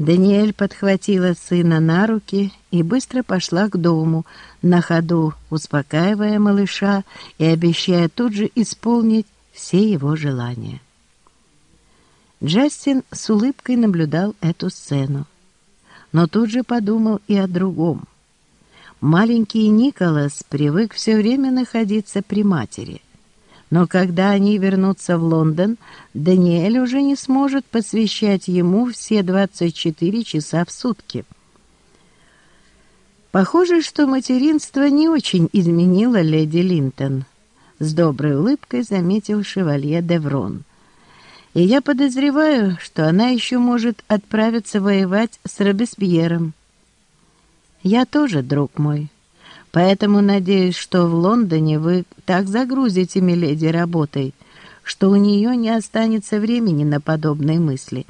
Даниэль подхватила сына на руки и быстро пошла к дому, на ходу успокаивая малыша и обещая тут же исполнить все его желания. Джастин с улыбкой наблюдал эту сцену, но тут же подумал и о другом. Маленький Николас привык все время находиться при матери — но когда они вернутся в Лондон, Даниэль уже не сможет посвящать ему все 24 часа в сутки. Похоже, что материнство не очень изменило леди Линтон. С доброй улыбкой заметил шевалье Деврон. И я подозреваю, что она еще может отправиться воевать с Робеспьером. Я тоже, друг мой. Поэтому надеюсь, что в Лондоне вы так загрузите Миледи работой, что у нее не останется времени на подобные мысли.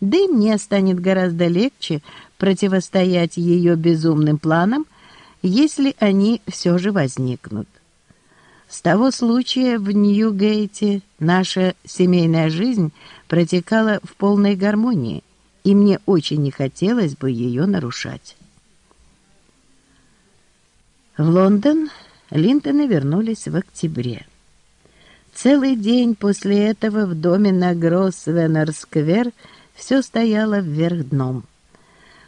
Да и мне станет гораздо легче противостоять ее безумным планам, если они все же возникнут. С того случая в Нью-Гейте наша семейная жизнь протекала в полной гармонии, и мне очень не хотелось бы ее нарушать. В Лондон Линтоны вернулись в октябре. Целый день после этого в доме на Гроссвеннер-сквер все стояло вверх дном.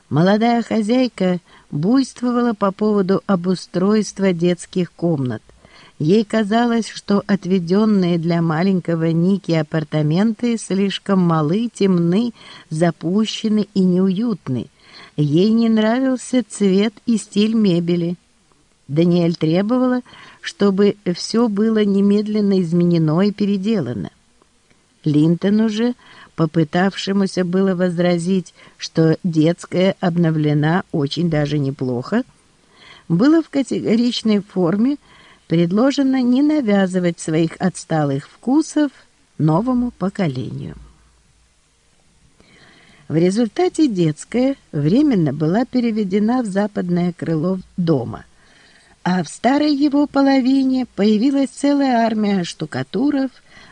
Молодая хозяйка буйствовала по поводу обустройства детских комнат. Ей казалось, что отведенные для маленького Ники апартаменты слишком малы, темны, запущены и неуютны. Ей не нравился цвет и стиль мебели – Даниэль требовала, чтобы все было немедленно изменено и переделано. Линтону же, попытавшемуся было возразить, что детская обновлена очень даже неплохо, было в категоричной форме предложено не навязывать своих отсталых вкусов новому поколению. В результате детская временно была переведена в западное крыло дома – а в старой его половине появилась целая армия штукатуров,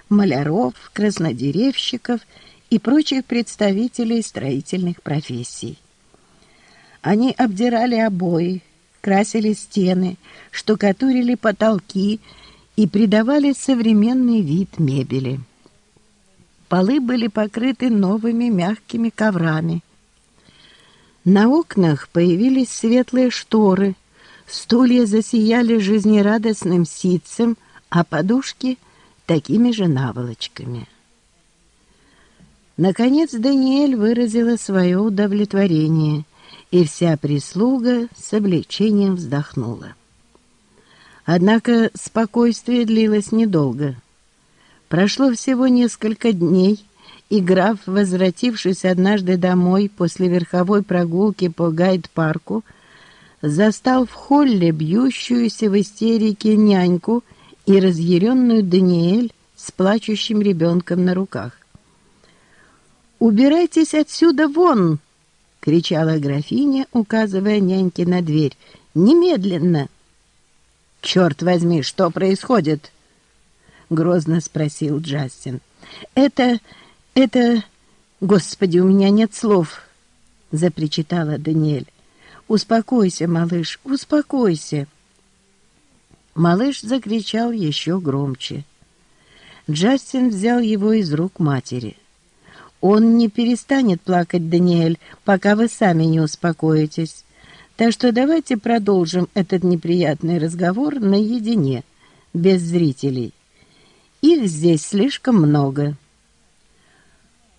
маляров, краснодеревщиков и прочих представителей строительных профессий. Они обдирали обои, красили стены, штукатурили потолки и придавали современный вид мебели. Полы были покрыты новыми мягкими коврами. На окнах появились светлые шторы – Стулья засияли жизнерадостным ситцем, а подушки — такими же наволочками. Наконец Даниэль выразила свое удовлетворение, и вся прислуга с облегчением вздохнула. Однако спокойствие длилось недолго. Прошло всего несколько дней, и граф, возвратившись однажды домой после верховой прогулки по гайд-парку, застал в холле бьющуюся в истерике няньку и разъяренную Даниэль с плачущим ребенком на руках. «Убирайтесь отсюда вон!» — кричала графиня, указывая няньке на дверь. «Немедленно!» «Черт возьми, что происходит?» — грозно спросил Джастин. «Это... это... Господи, у меня нет слов!» — запричитала Даниэль. «Успокойся, малыш, успокойся!» Малыш закричал еще громче. Джастин взял его из рук матери. «Он не перестанет плакать, Даниэль, пока вы сами не успокоитесь. Так что давайте продолжим этот неприятный разговор наедине, без зрителей. Их здесь слишком много».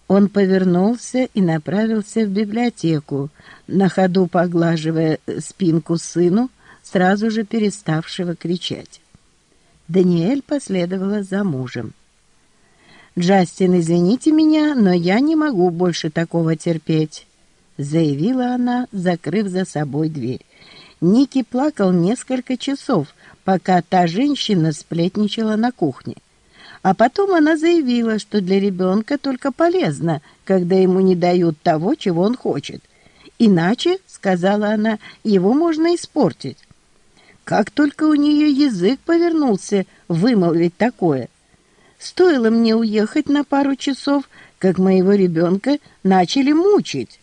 Он повернулся и направился в библиотеку, на ходу поглаживая спинку сыну, сразу же переставшего кричать. Даниэль последовала за мужем. «Джастин, извините меня, но я не могу больше такого терпеть», — заявила она, закрыв за собой дверь. Ники плакал несколько часов, пока та женщина сплетничала на кухне. А потом она заявила, что для ребенка только полезно, когда ему не дают того, чего он хочет. Иначе, сказала она, его можно испортить. Как только у нее язык повернулся вымолвить такое. Стоило мне уехать на пару часов, как моего ребенка начали мучить.